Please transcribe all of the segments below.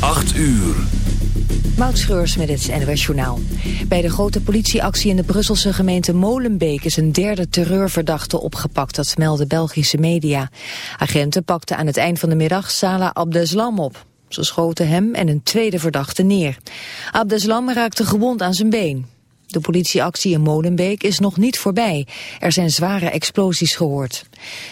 8 uur. Moutschreurs met het Journaal. Bij de grote politieactie in de Brusselse gemeente Molenbeek... is een derde terreurverdachte opgepakt, dat melden Belgische media. Agenten pakten aan het eind van de middag Salah Abdeslam op. Ze schoten hem en een tweede verdachte neer. Abdeslam raakte gewond aan zijn been. De politieactie in Molenbeek is nog niet voorbij. Er zijn zware explosies gehoord.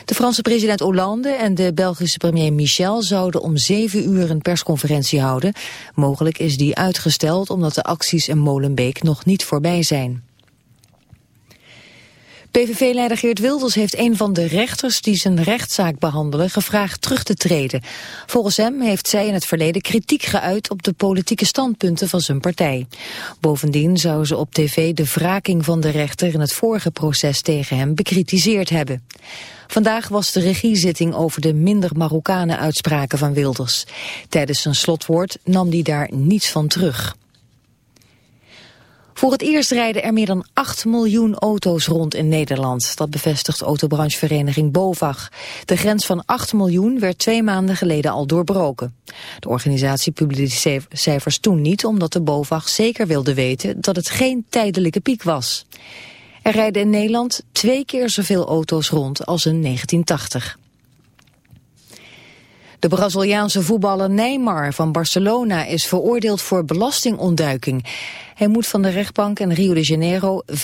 De Franse president Hollande en de Belgische premier Michel zouden om zeven uur een persconferentie houden. Mogelijk is die uitgesteld omdat de acties in Molenbeek nog niet voorbij zijn. PVV-leider Geert Wilders heeft een van de rechters die zijn rechtszaak behandelen gevraagd terug te treden. Volgens hem heeft zij in het verleden kritiek geuit op de politieke standpunten van zijn partij. Bovendien zou ze op tv de wraking van de rechter in het vorige proces tegen hem bekritiseerd hebben. Vandaag was de regiezitting over de minder Marokkanen uitspraken van Wilders. Tijdens zijn slotwoord nam hij daar niets van terug. Voor het eerst rijden er meer dan 8 miljoen auto's rond in Nederland. Dat bevestigt autobranchevereniging BOVAG. De grens van 8 miljoen werd twee maanden geleden al doorbroken. De organisatie publiceerde cijfers toen niet omdat de BOVAG zeker wilde weten dat het geen tijdelijke piek was. Er rijden in Nederland twee keer zoveel auto's rond als in 1980. De Braziliaanse voetballer Neymar van Barcelona is veroordeeld voor belastingontduiking. Hij moet van de rechtbank in Rio de Janeiro 45,9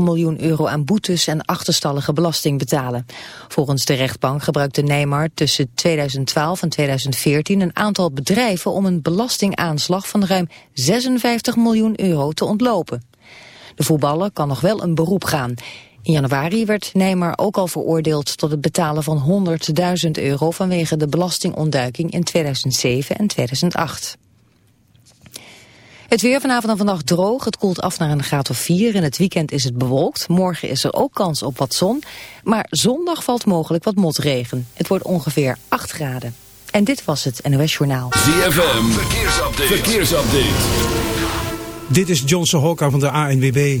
miljoen euro aan boetes en achterstallige belasting betalen. Volgens de rechtbank gebruikte Neymar tussen 2012 en 2014 een aantal bedrijven om een belastingaanslag van ruim 56 miljoen euro te ontlopen. De voetballer kan nog wel een beroep gaan. In januari werd Neymar ook al veroordeeld tot het betalen van 100.000 euro vanwege de belastingontduiking in 2007 en 2008. Het weer vanavond en vannacht droog. Het koelt af naar een graad of 4. In het weekend is het bewolkt. Morgen is er ook kans op wat zon. Maar zondag valt mogelijk wat motregen. Het wordt ongeveer 8 graden. En dit was het NOS Journaal. ZFM, verkeersupdate. verkeersupdate. Dit is Johnson Hokka van de ANWB.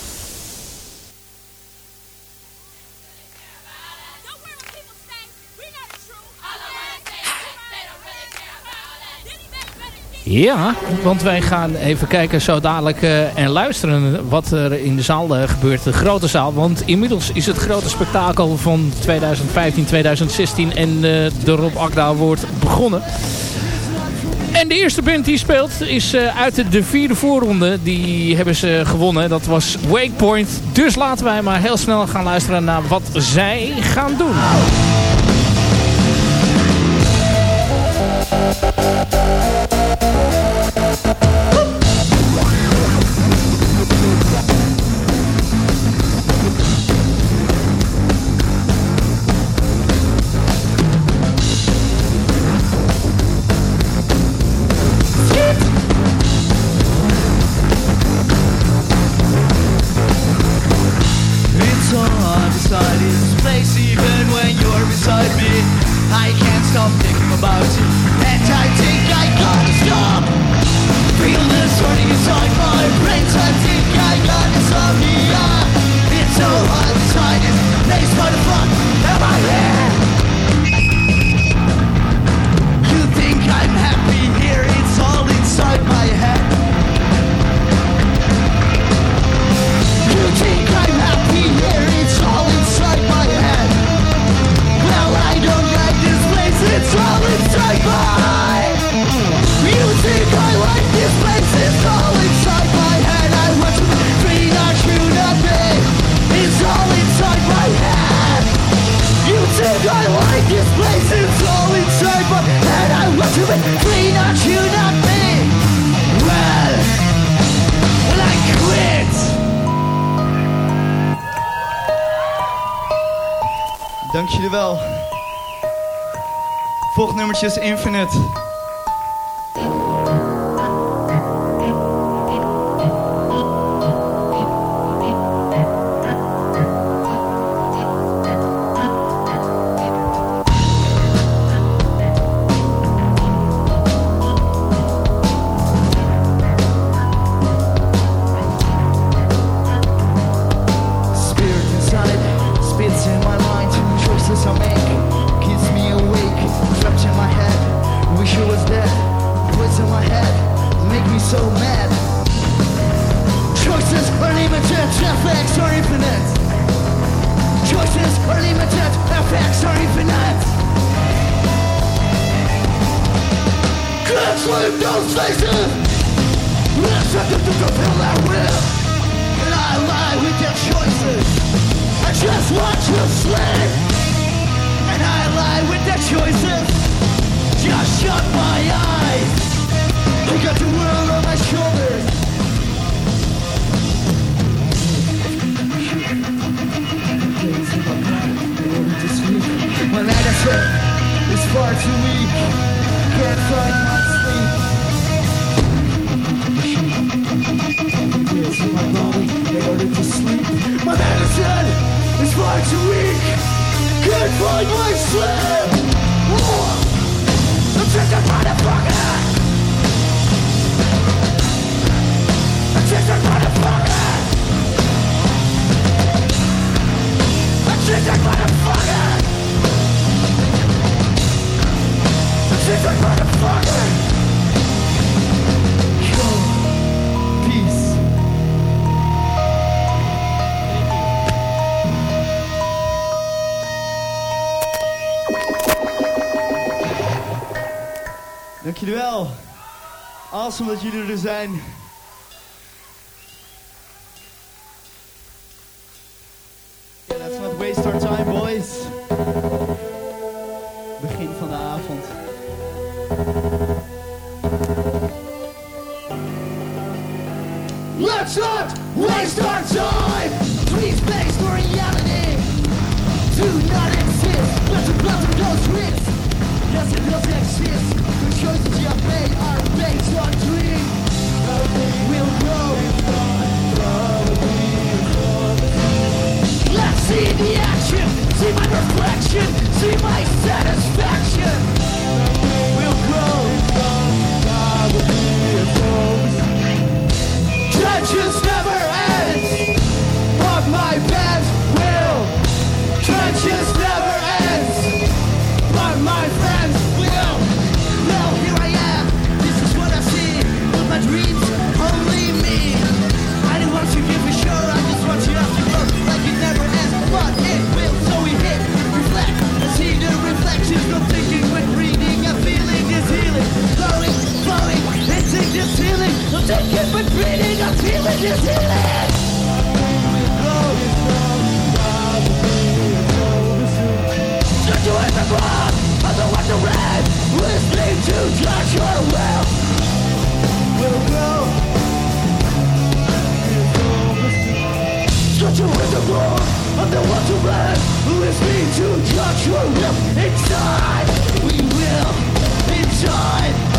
Ja, want wij gaan even kijken zo dadelijk uh, en luisteren wat er in de zaal uh, gebeurt. De grote zaal, want inmiddels is het grote spektakel van 2015-2016 en uh, de Rob Akda wordt begonnen. En de eerste band die speelt is uit de vierde voorronde. Die hebben ze gewonnen. Dat was Wakepoint. Dus laten wij maar heel snel gaan luisteren naar wat zij gaan doen. Effects are infinite. Can't sleep those. Let's have to fulfill that will. And I lie with their choices. I just watch you sleep. And I lie with their choices. Just shut my eyes. I got the world on my shoulders. My medicine is far too weak. Can't find my sleep. Tears in my body in order to sleep. My medicine is far too weak. Can't find my sleep. I'm just a motherfucker. I'm just a motherfucker. I'm just a motherfucker. Wel. Awesome dat jullie er zijn. Waste our time. Please based on reality. Do not exist. Let the blood of those risks. Yes, it does exist. The choices you have made are based on dream. We'll grow. Let's see the action. See my reflection. See my satisfaction. We'll grow. Trenches never ends. Thinking when reading. A feeling is healing. Should you ground? I don't want to read. Listening to judge your will. Will go. Should you? I don't want to read. Listening to judge your will. Inside, we will. Inside.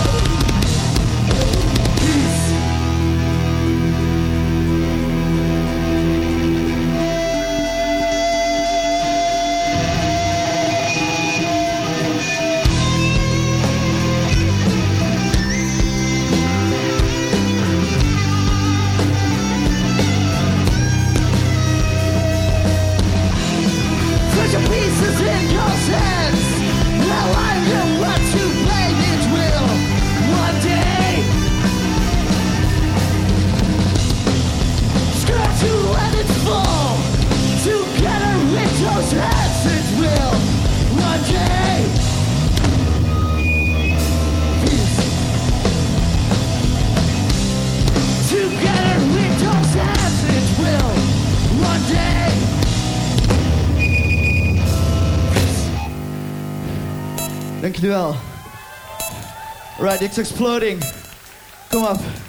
Dank. Right, it's exploding. Kom op.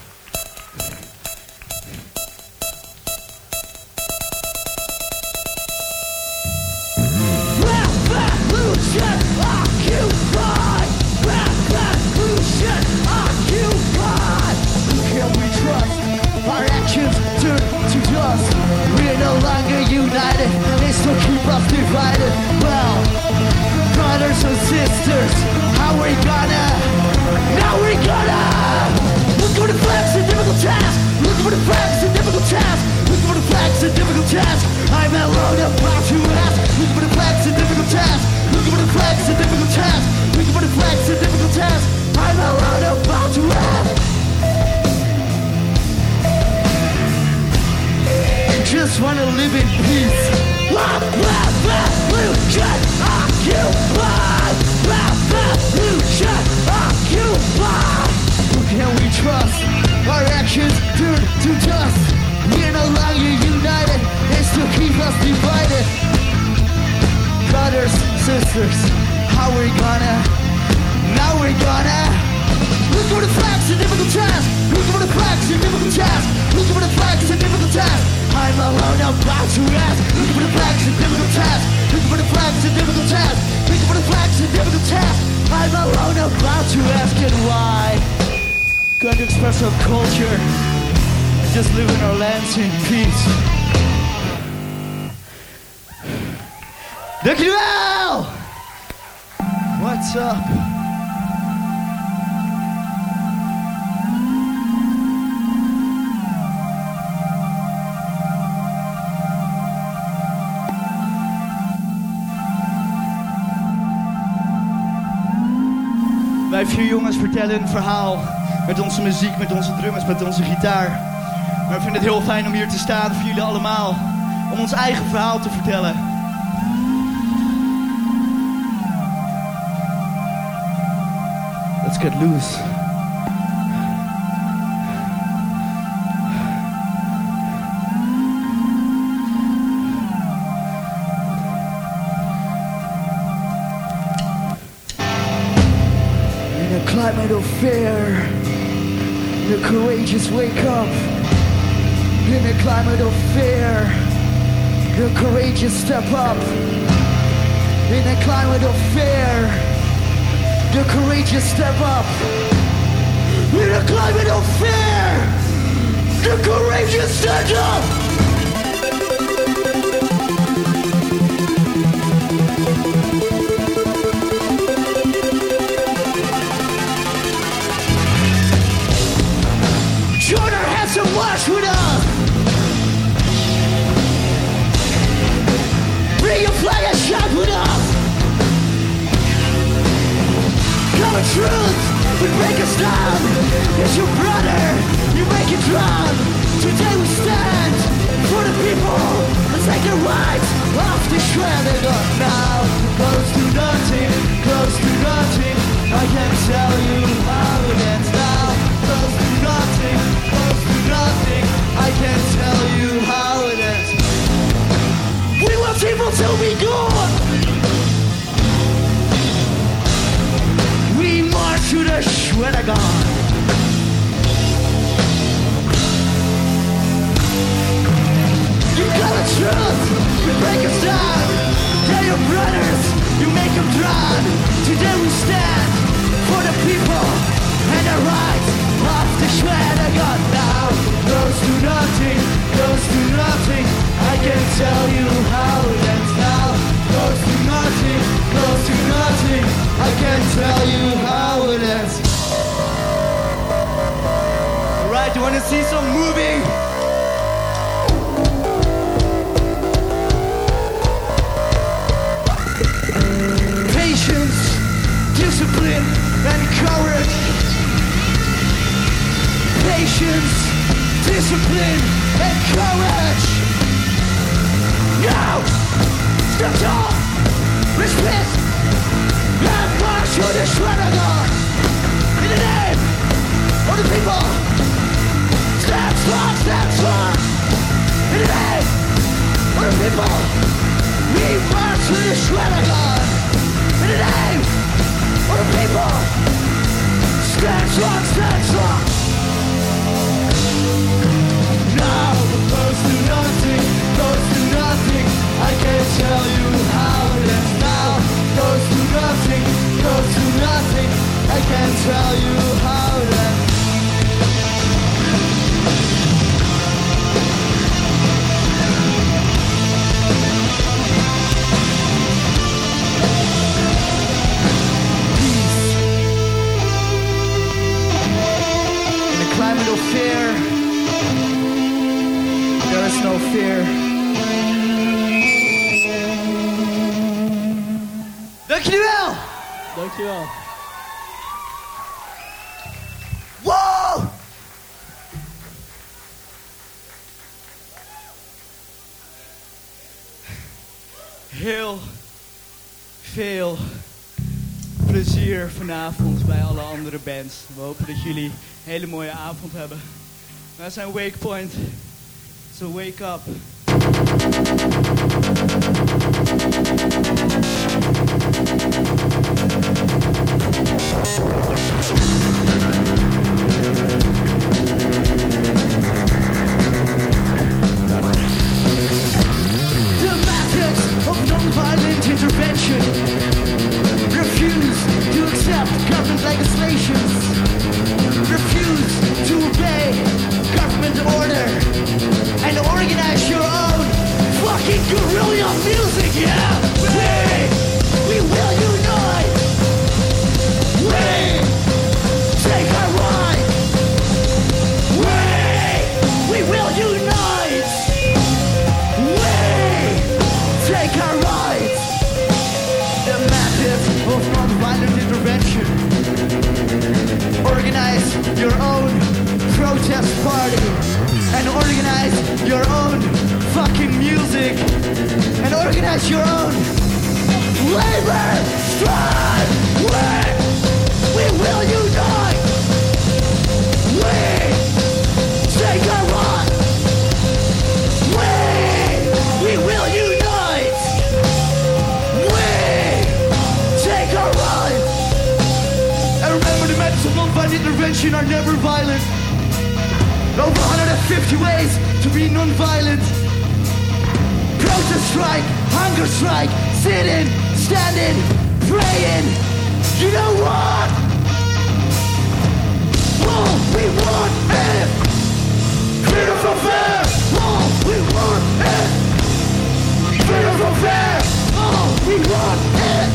Our culture. Just live in our lands in peace. Dankjewel! What's up? Wij vier jongens vertellen een verhaal met onze muziek, met onze drummers, met onze gitaar. Maar we vinden het heel fijn om hier te staan voor jullie allemaal. Om ons eigen verhaal te vertellen. Let's get loose. In a climate of fear, the courageous wake up. In a climate of fear, the courageous step up. In a climate of fear, the courageous step up. In a climate of fear, the courageous stand up. March. Bring your flag and shout with us. Common truth would break us down. It's your brother, you make it drown. Today we stand for the people. Let's take the rights off the shredded up now. Close to nothing, close to nothing. I can tell you how it ends Want people to be. We march to the Shwedagon. You got the truth, you break us down. They're your brothers, you make them drown. Today we stand for the people and the rights of the Shwedagon now. To nothing, to nothing. I can tell you how it ends now. To nothing, to nothing. I can tell you how it ends. You wanna see some moving? Patience, discipline, and courage. Patience, discipline, and courage. Now, step tall, respect, and march to the Shwedagon. In the name of the people, stand strong, stand strong. In the name of the people, we march to the Shwedagon. In the name of the people, stand strong, stand strong. Now, We hopen dat jullie een hele mooie avond hebben. Wij zijn Wakepoint, so wake up. Fucking music and organize your own labor strike. We, we will unite. We take our rights. We, we will unite. We take our rights. And remember the methods of non-violent intervention are never violent. Over 150 ways to be non-violent. Protest strike, hunger strike, sitting, standing, praying. You know what? All we want is freedom from fear. All we want is freedom from fear. All we want is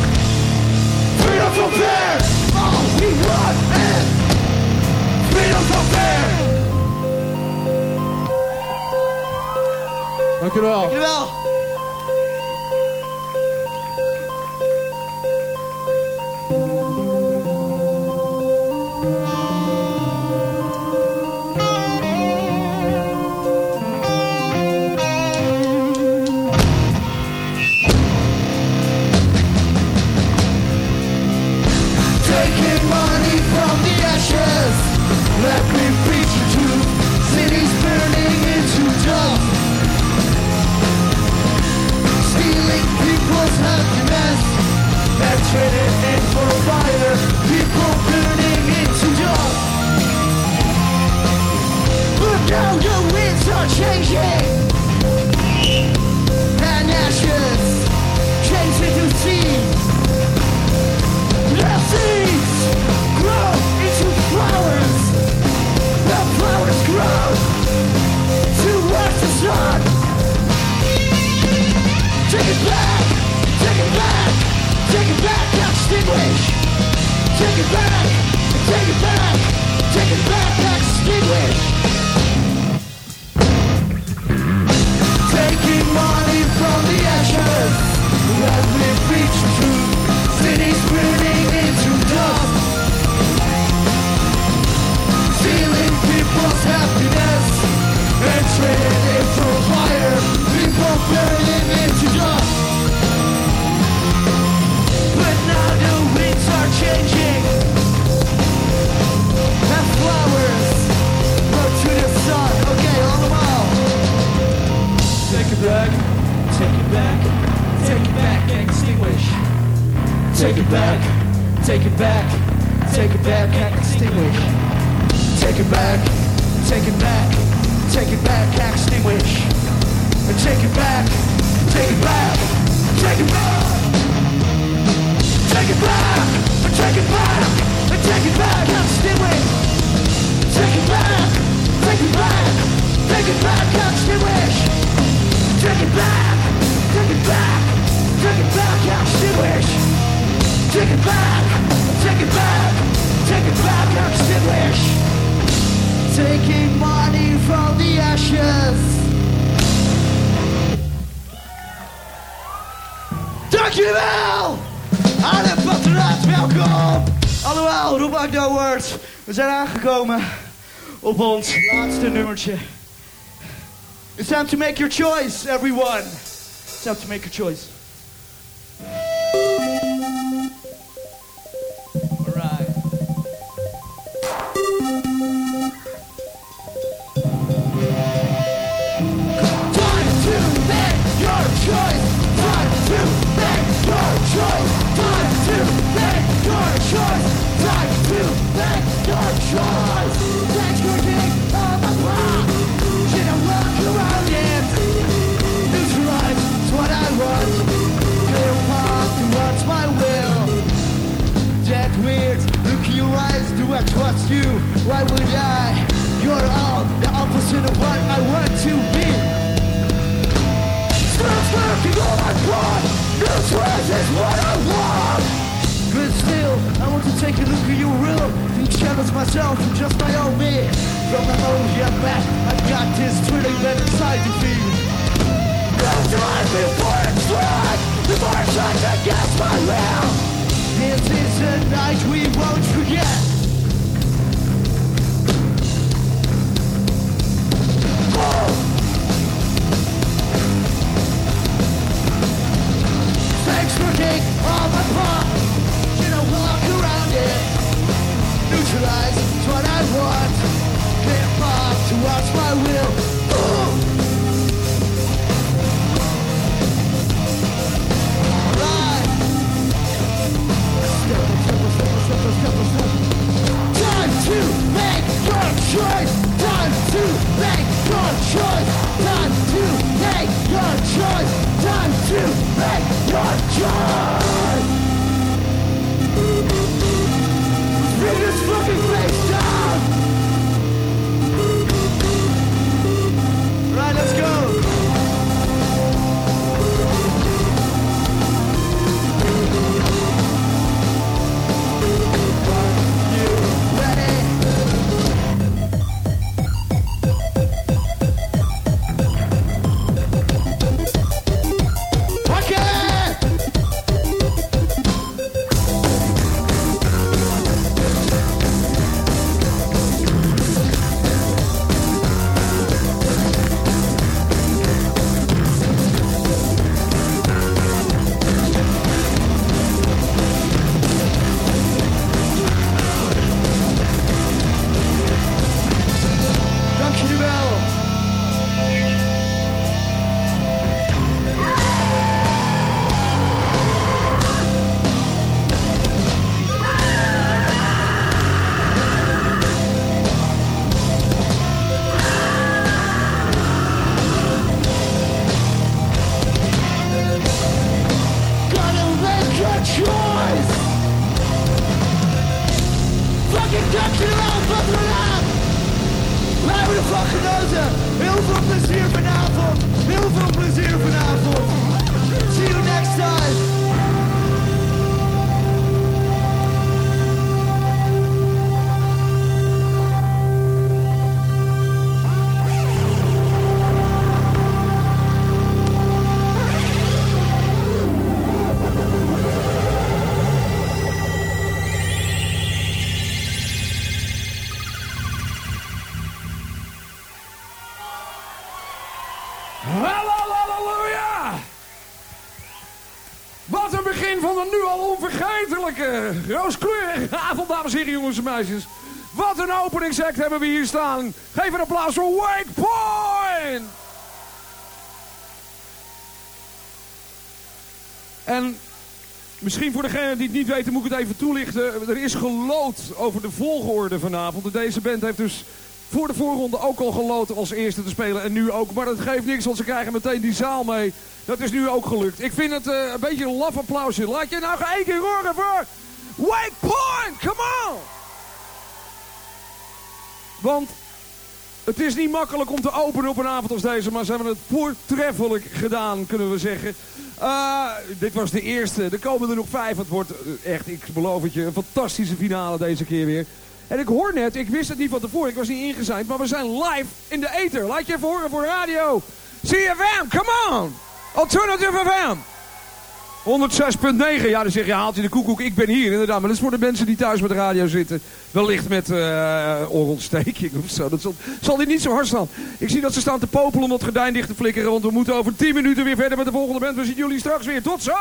freedom from fear. All we want is freedom from fear. Dank u wel. Dankjewel. Taking Trading it for fire. People burning into dust. But now the winds are changing. Extinguish. Take it back, take it back, take it back, extinguish. Take it back, take it back, take it back, extinguish. Take it back, take it back, take it back, extinguish. Take it back, take it back, take it back. Take it back, take it back, take it back, extinguish. Take it back, take it back, take it back, extinguish. Take it back, take it back, take it back, extinguish. Take it back, take it back, take it back, extinguish. Taking money from the ashes. Dankjewel! Aan het patronaat, welkom! Allemaal, roep uit no words. We zijn aangekomen op ons laatste nummertje. It's time to make your choice, everyone. It's time to make your choice. I trust you? Why would I? You're all the opposite of what I want to be. Stop working all my blood. New choice is what I want. But still, I want to take a look at your real and challenge myself and just my own me. From the moment you're back, I've got this thrilling that inside to feed. No time before it's strike, before it shines against my will. This is a night we won't forget. Neutralize is what I want. Clear path towards my will. Nu al onvergetelijke, rooskleurige avond, dames en heren, jongens en meisjes. Wat een openingsact hebben we hier staan. Geef een applaus voor Wake Point! En misschien voor degenen die het niet weten, moet ik het even toelichten. Er is gelood over de volgorde vanavond. Deze band heeft dus voor de voorronde ook al geloten als eerste te spelen. En nu ook. Maar dat geeft niks, want ze krijgen meteen die zaal mee. Dat is nu ook gelukt. Ik vind het eh, een beetje een laf applausje. Laat je nou één keer horen voor Wake Point! Come on! Want het is niet makkelijk om te openen op een avond als deze, maar ze hebben het voortreffelijk gedaan, kunnen we zeggen. Eh, dit was de eerste. Er komen er nog vijf. Het wordt eh, echt, ik beloof het je, een fantastische finale deze keer weer. En ik hoor net, ik wist het niet van tevoren, ik was niet ingezeind, maar we zijn live in de ether. Laat je even horen voor radio. CFM, come on! Alternative FM! 106.9. Ja, dan zeg je, haalt je de koekoek. Ik ben hier, inderdaad. Maar dat is voor de mensen die thuis met de radio zitten. Wellicht met uh, oorontsteking of zo. Dat zal, zal niet zo hard staan. Ik zie dat ze staan te popelen om dat gordijn dicht te flikkeren. Want we moeten over 10 minuten weer verder met de volgende band. We zien jullie straks weer. Tot zo!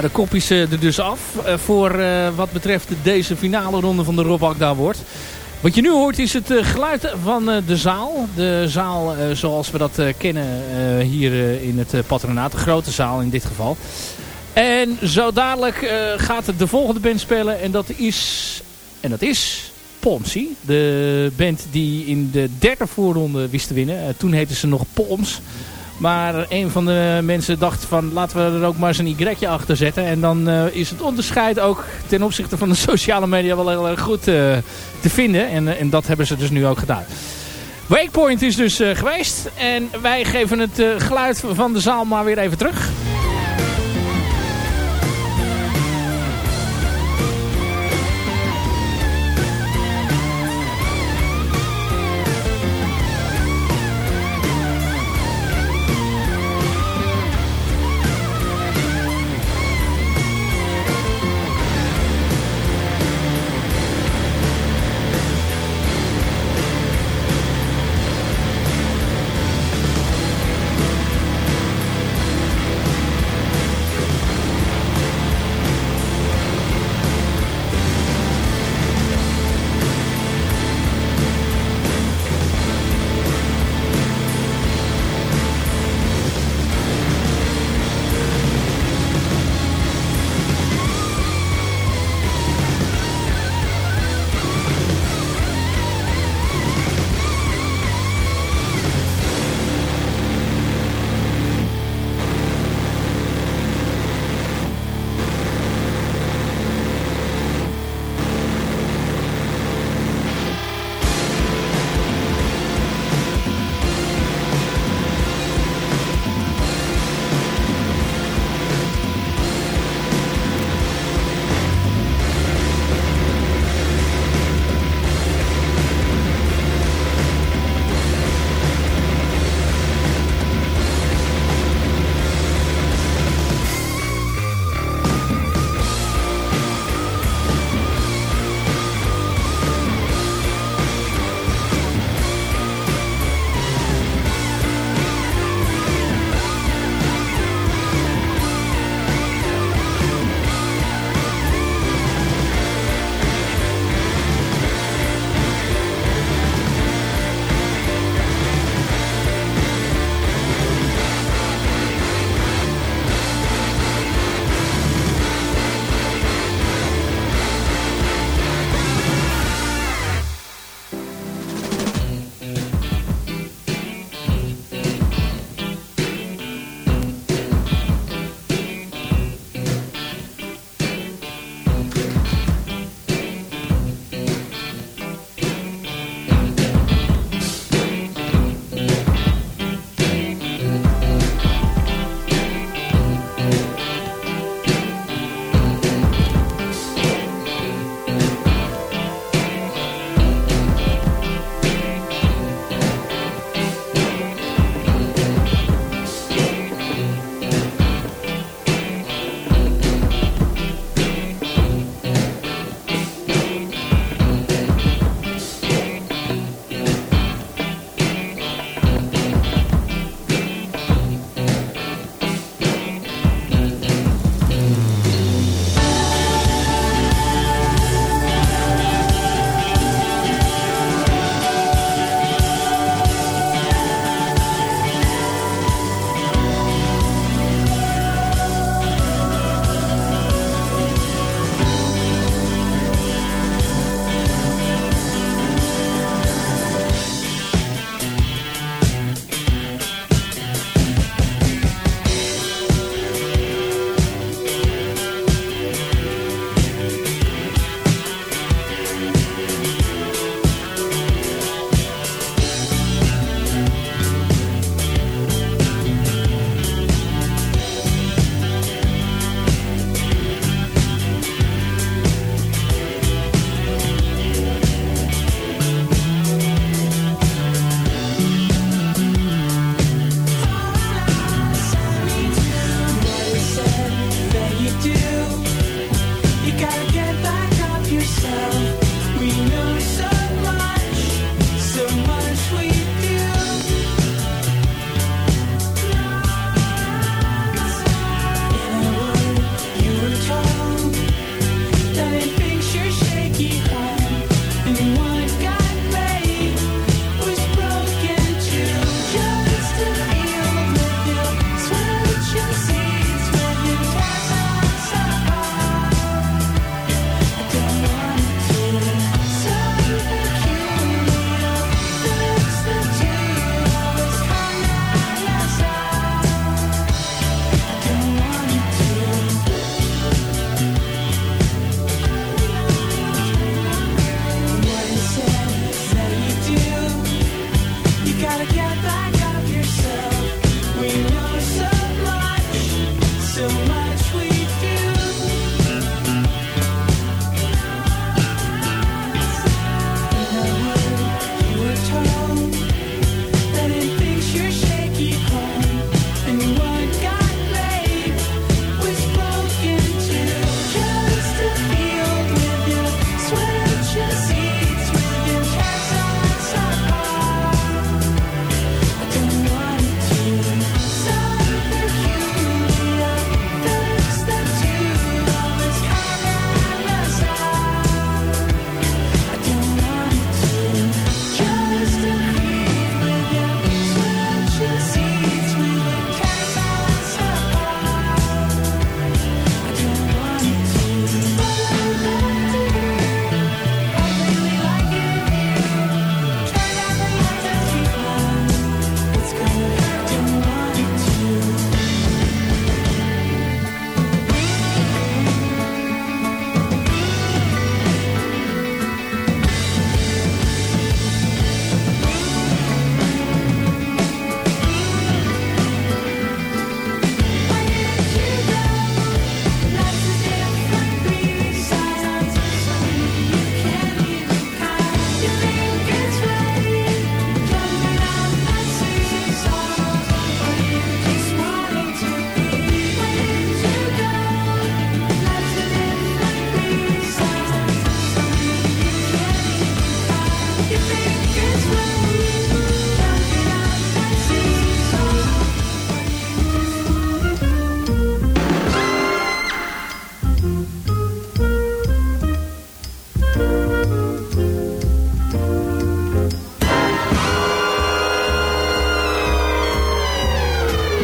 De kopjes eh, er dus af. Eh, voor eh, wat betreft deze finale ronde van de Rob Akda wordt. Wat je nu hoort is het geluid van de zaal. De zaal zoals we dat kennen hier in het patronaat. De grote zaal in dit geval. En zo dadelijk gaat de volgende band spelen. En dat is... En dat is... Pomsy. De band die in de derde voorronde wist te winnen. toen heette ze nog Poms. Maar een van de mensen dacht van laten we er ook maar eens een Y achter zetten. En dan uh, is het onderscheid ook ten opzichte van de sociale media wel heel erg goed uh, te vinden. En, en dat hebben ze dus nu ook gedaan. Wakepoint is dus geweest. En wij geven het geluid van de zaal maar weer even terug.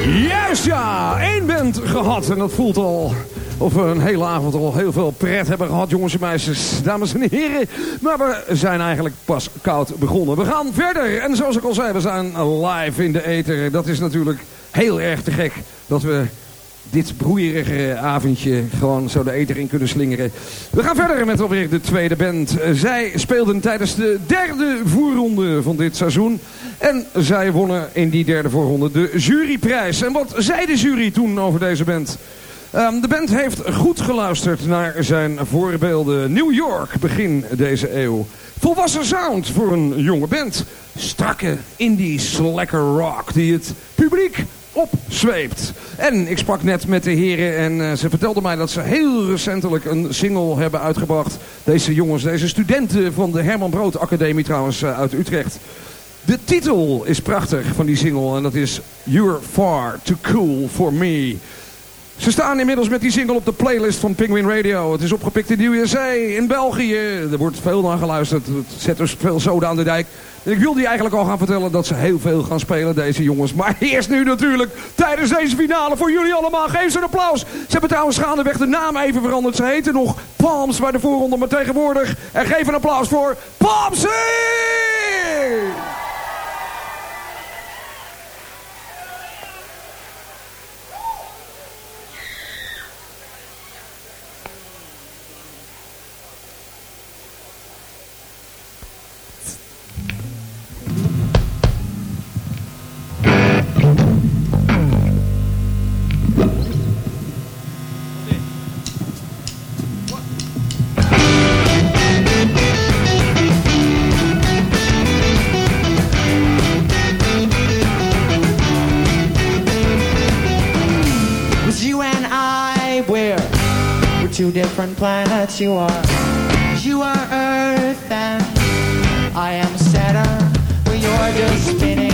Juist ja, één band gehad en dat voelt al of we een hele avond al heel veel pret hebben gehad, jongens en meisjes, dames en heren. Maar we zijn eigenlijk pas koud begonnen. We gaan verder en zoals ik al zei, we zijn live in de ether. Dat is natuurlijk heel erg te gek dat we dit broeierige avondje gewoon zo de eter in kunnen slingeren. We gaan verder met alweer de tweede band. Zij speelden tijdens de derde voorronde van dit seizoen. En zij wonnen in die derde voorronde de juryprijs. En wat zei de jury toen over deze band? Um, de band heeft goed geluisterd naar zijn voorbeelden New York begin deze eeuw. Volwassen sound voor een jonge band. Strakke indie slacker rock die het publiek opzweept. En ik sprak net met de heren en uh, ze vertelden mij dat ze heel recentelijk een single hebben uitgebracht. Deze jongens, deze studenten van de Herman Brood Academie trouwens uh, uit Utrecht. De titel is prachtig van die single en dat is You're Far Too Cool For Me. Ze staan inmiddels met die single op de playlist van Penguin Radio. Het is opgepikt in de USA, in België. Er wordt veel naar geluisterd. Het zet dus veel zoden aan de dijk. En ik wilde die eigenlijk al gaan vertellen dat ze heel veel gaan spelen, deze jongens. Maar eerst nu natuurlijk, tijdens deze finale, voor jullie allemaal. Geef ze een applaus. Ze hebben trouwens gaandeweg de naam even veranderd. Ze heten nog Palms bij de voorronde, maar tegenwoordig. En geef een applaus voor Palmsy! Different planets you are. You are Earth and I am Saturn. Well, you're just spinning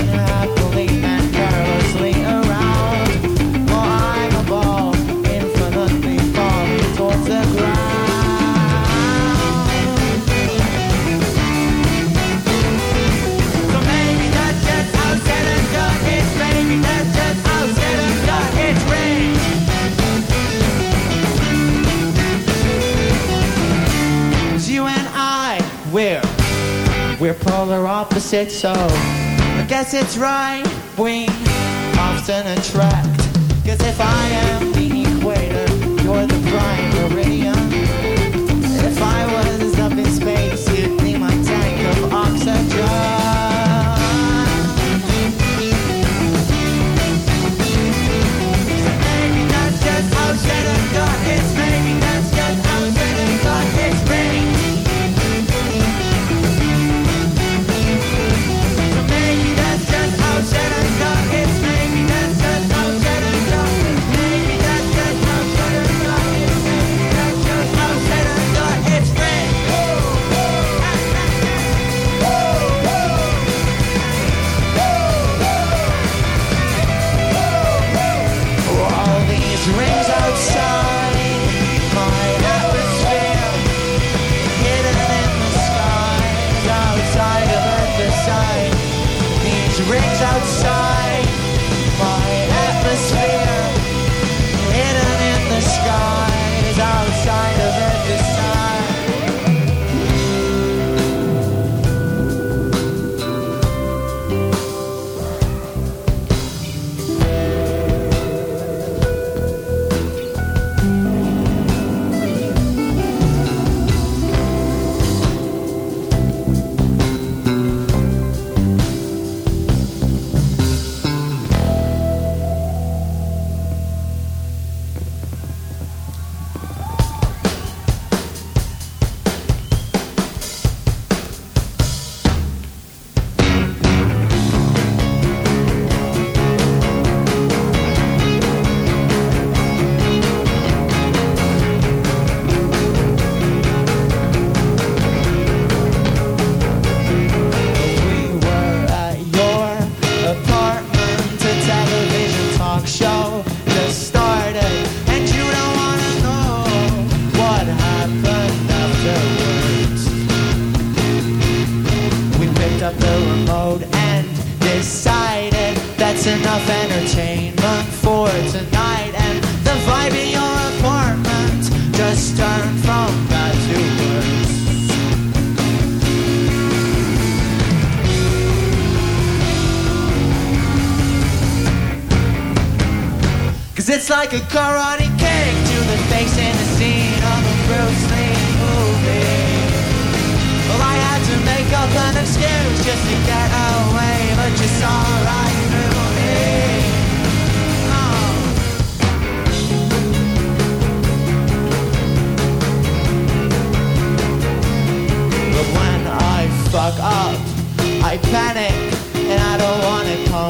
polar opposites, so I guess it's right we often attract. Cause if I am the equator, you're the prime meridian.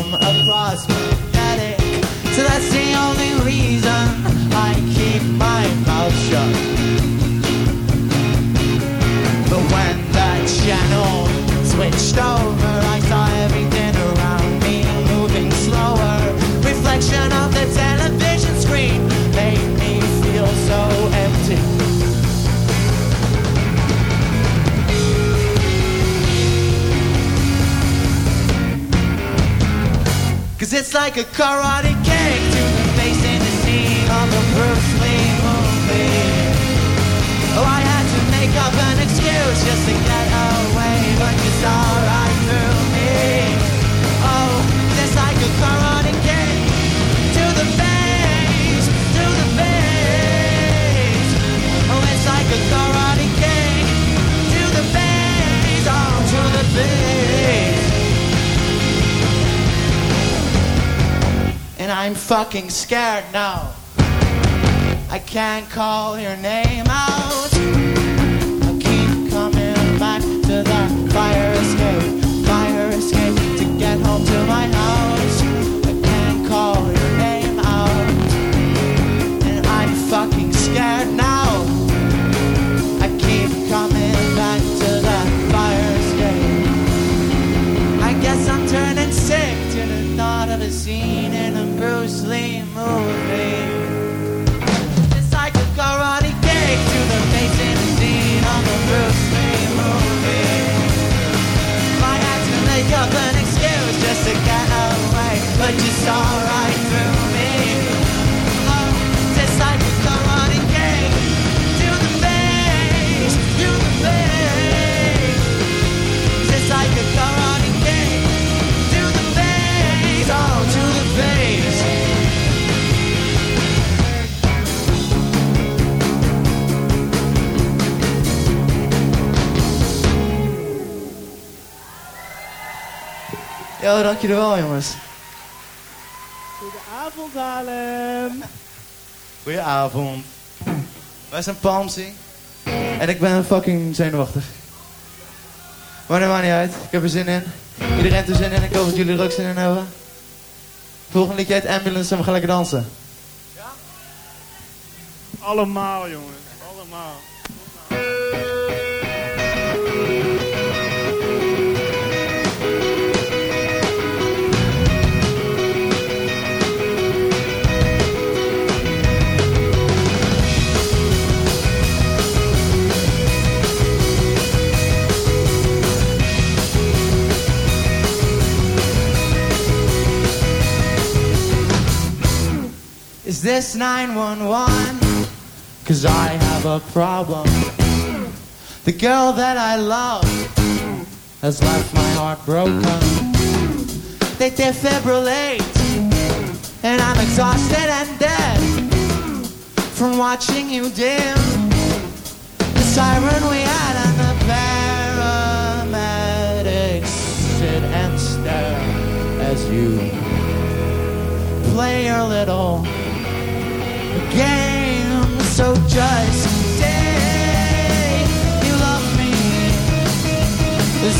Come across pathetic. So that's the only reason I keep my mouth shut. But when that channel switched over, I saw everything around me moving slower. Reflection of the television screen Cause it's like a karate kick to the face in the scene of a Bruce Lee movie. Oh, I had to make up an excuse just to get away, but you saw And I'm fucking scared now. I can't call your name out. Ja, dank jullie wel, jongens. Goedenavond, Haarlem. Goedenavond. Wij zijn Palmsy. En ik ben fucking zenuwachtig. Maar dat maakt niet uit. Ik heb er zin in. Iedereen heeft er zin in. Ik hoop dat jullie er ook zin in hebben. Volgende liedje heet Ambulance en we gaan lekker dansen. Allemaal, jongens. Allemaal. Is this 911? Cause I have a problem. The girl that I love has left my heart broken. They defibrillate, and I'm exhausted and dead from watching you dim. The siren we had and the paramedics sit and stare as you play your little game. So just say you love me.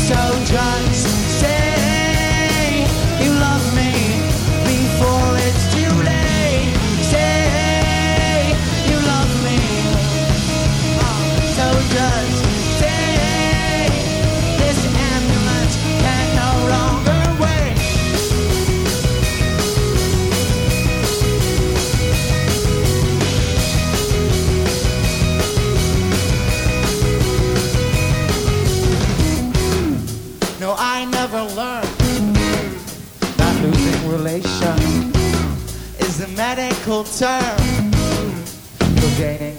So just say you love me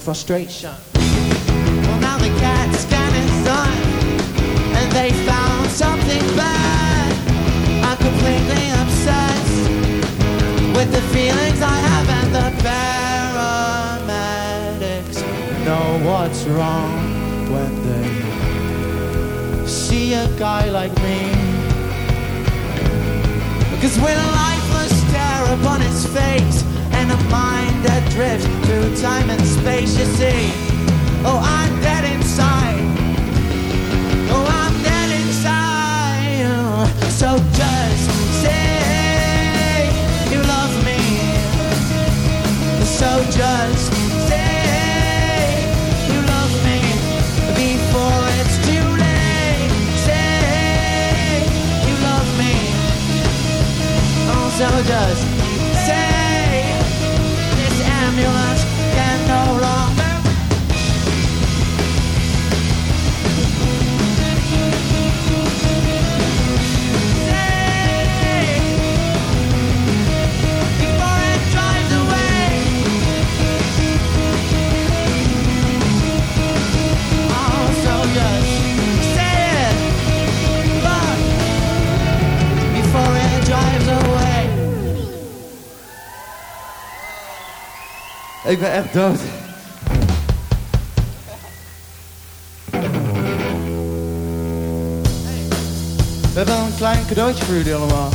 frustration. Well, now the cat's getting done, and they found something bad. I'm completely obsessed with the feelings I have, and the paramedics know what's wrong when they see a guy like me. Because when a lifeless stare upon his face, a mind that drifts through time and space, you see, oh, I'm dead inside. Oh, I'm dead inside. So just say you love me. So just say you love me before it's too late. Say you love me. Oh, so just ambulance can no longer. Ik ben echt dood. We hebben een klein cadeautje voor jullie allemaal.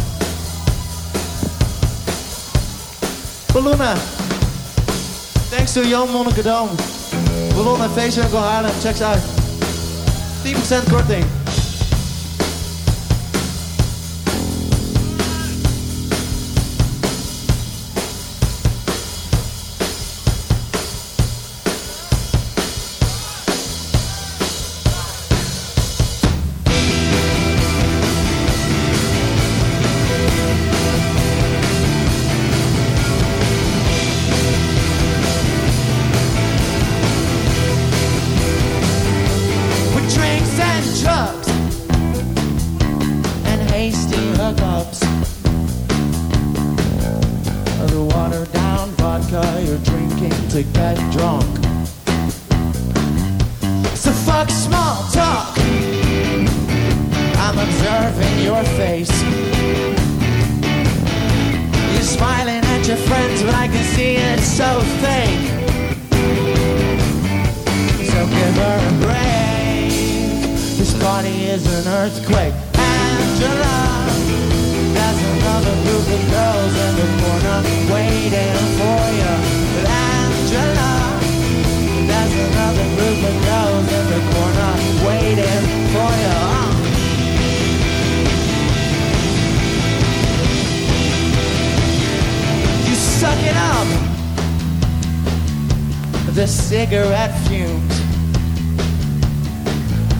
Ballonnen. Thanks to Jan Monnikendam. Ballon en feestwinkel Haarlem. Check ze uit. 10% korting. Cigarette fumes.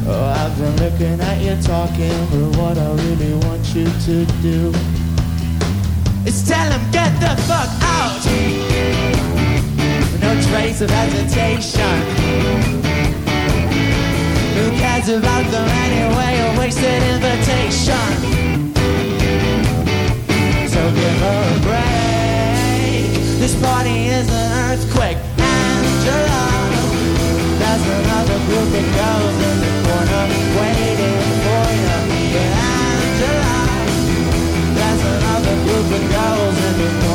Oh, I've been looking at you talking, but what I really want you to do is tell him get the fuck out. No trace of hesitation. Who cares about them anyway? A wasted invitation. So give her a break. This party is an earthquake. There's another group of girls in the corner waiting for you. But Angela, there's another group of girls in the corner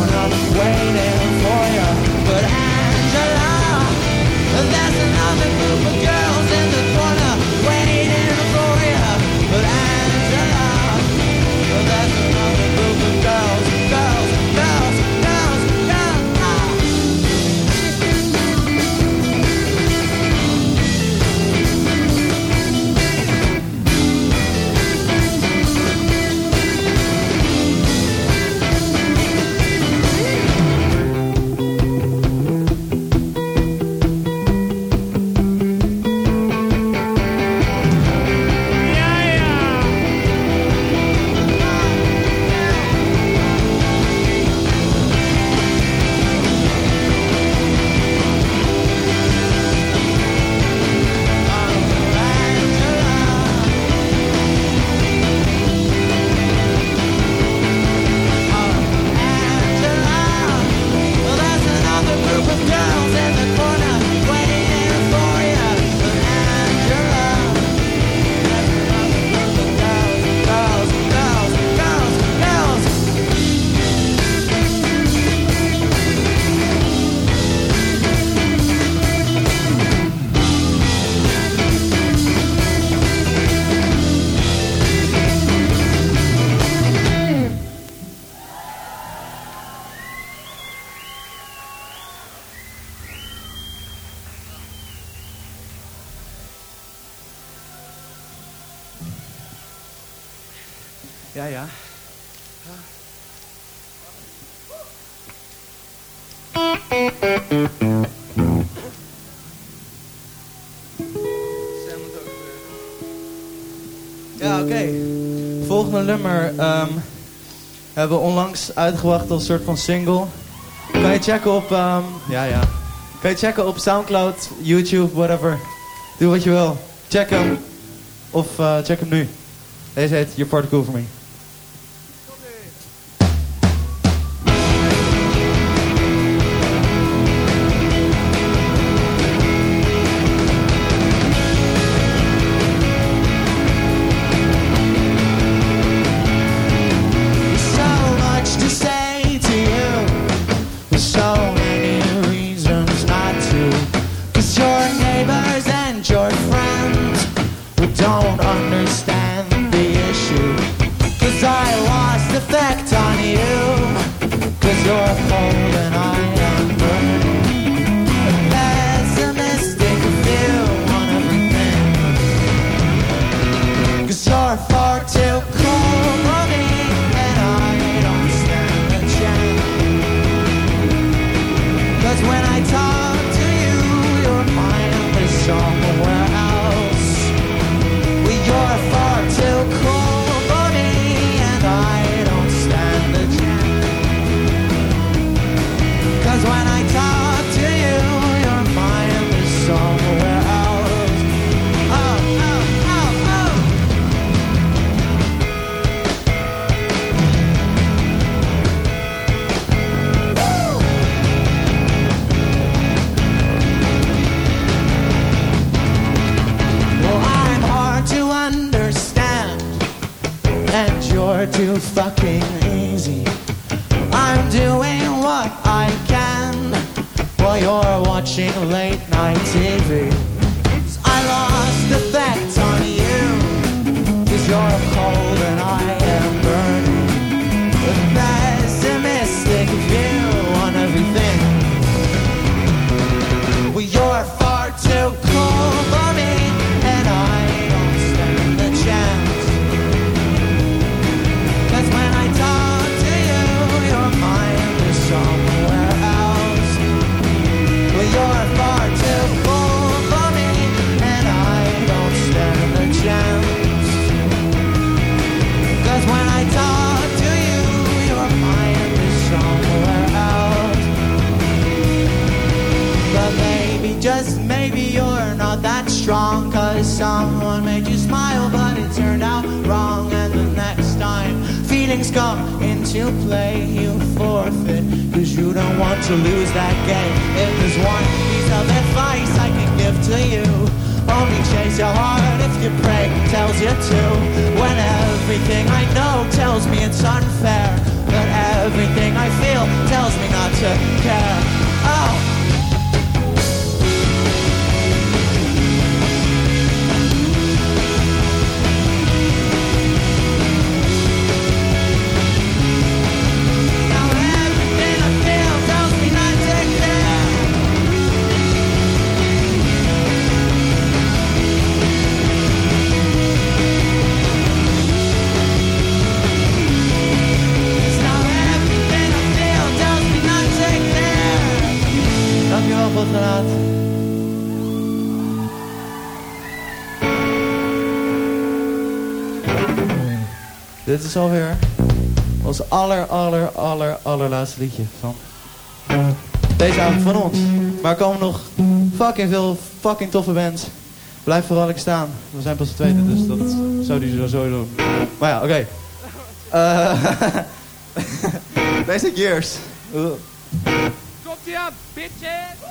onlangs uitgebracht als soort van single. Kan je checken op, ehm, ja, ja. Kan je checken op Soundcloud, YouTube, whatever. Doe wat je wil. Check hem. Of eh, check hem nu. Deze heet You're Part Cool For Me. You're too fucking easy. I'm doing what I can while you're watching late night TV. 'Cause I lost feelings come into play. You forfeit cause you don't want to lose that game. If there's one piece of advice I can give to you only chase your heart. If your prey tells you to. When everything I know tells me it's unfair But everything I feel tells me not to care Dit is alweer ons aller, aller, aller, allerlaatste liedje van deze avond van ons. Maar er komen nog fucking veel fucking toffe bands. Blijf vooral lekker staan. We zijn pas de tweede, dus dat zou die sowieso doen. Maar ja, oké. Eh, Basic Years. Komt ie aan, bitches!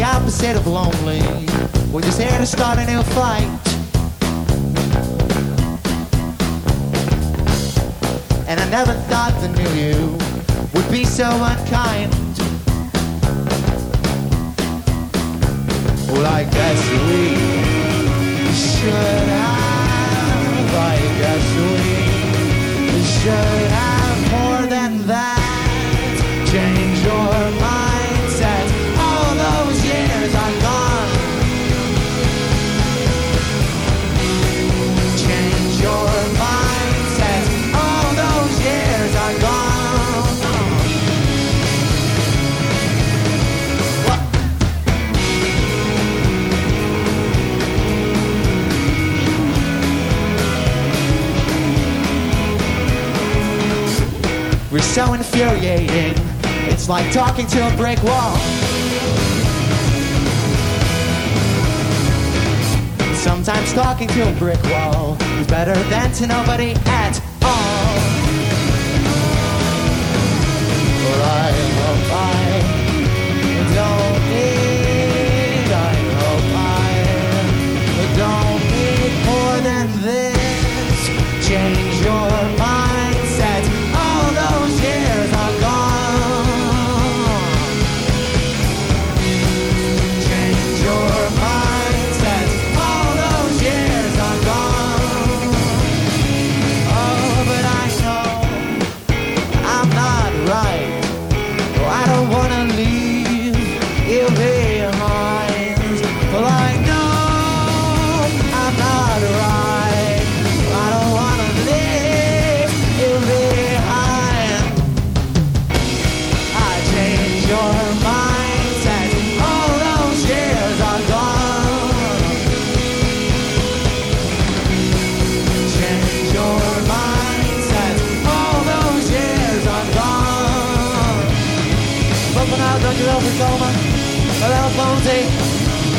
The opposite of lonely. We're just here to start a new fight. And I never thought the new you would be so unkind. Well, I guess we should have like gasoline. You should have more than that. Infuriating. It's like talking to a brick wall. Sometimes talking to a brick wall is better than to nobody at all. But I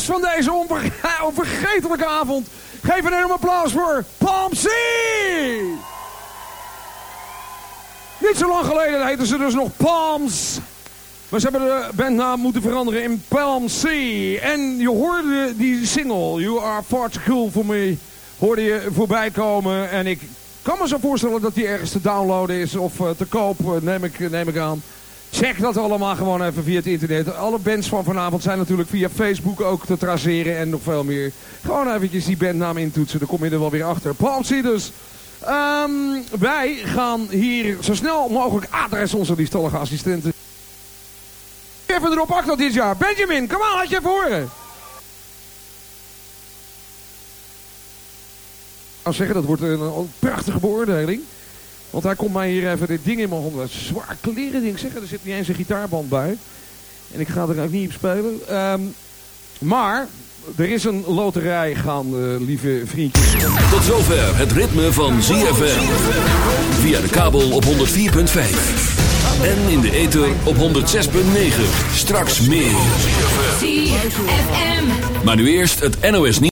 van deze onverge- onvergetelijke avond. Geef een enorm applaus voor Palm Sea! Niet zo lang geleden heten ze dus nog Palms. Maar ze hebben de bandnaam moeten veranderen in Palm Sea. En je hoorde die single, You Are Far Too Cool For Me, hoorde je voorbij komen. En ik kan me zo voorstellen dat die ergens te downloaden is of eh, te koop, eh, neem ik, neem ik aan. Check dat allemaal gewoon even via het internet. Alle bands van vanavond zijn natuurlijk via Facebook ook te traceren en nog veel meer. Gewoon eventjes die bandnaam intoetsen, dan kom je er wel weer achter. Palm Sea dus. Ehm, wij gaan hier zo snel mogelijk adres onze liefstallige assistenten. Even erop achter dit jaar. Benjamin, kom aan, laat je even horen. Ik zeggen, dat wordt een, een prachtige beoordeling. Want hij komt mij hier even dit ding in mijn handen. Zwaar kleren ding. Zeg, er zit niet eens een gitaarband bij. En ik ga er ook niet op spelen. Ehm, maar er is een loterij gaande, lieve vriendjes. Tot zover het ritme van ZFM. Via de kabel op 104.5. En in de ether op 106.9. Straks meer. ZFM. Maar nu eerst het NOS nieuws.